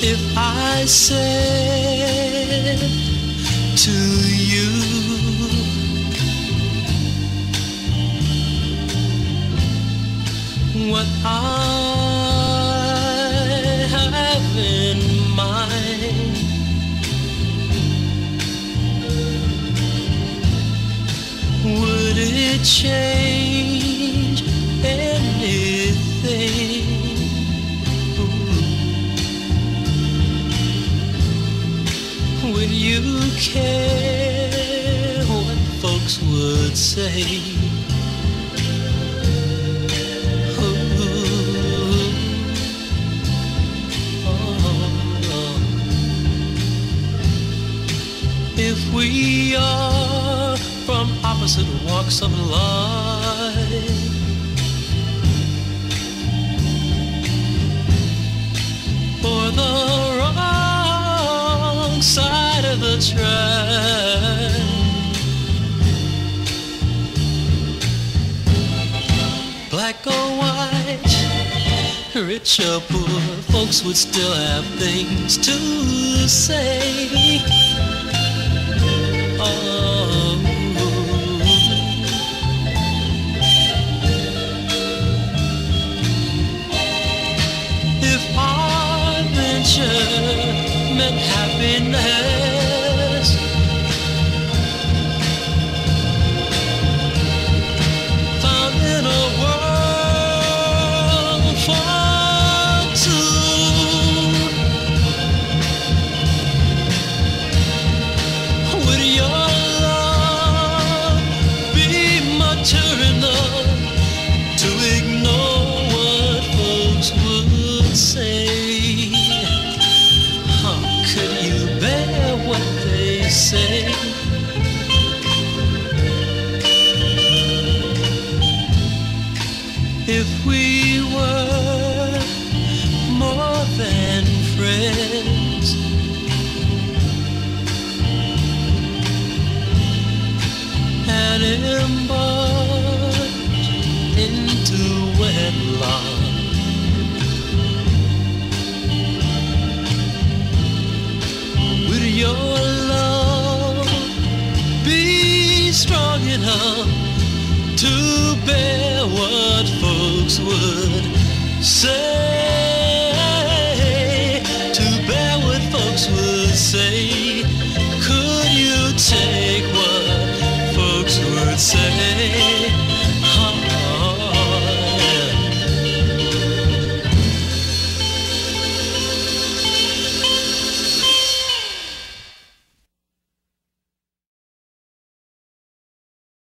if I said to you what I have in mind? Would it change Would you care what folks would say? Oh, oh, oh. If we are from opposite walks of life, Black or white, rich or poor, folks would still have things to say. Oh. If our venture meant happiness, into. Would your love be strong enough? To bear what folks would say.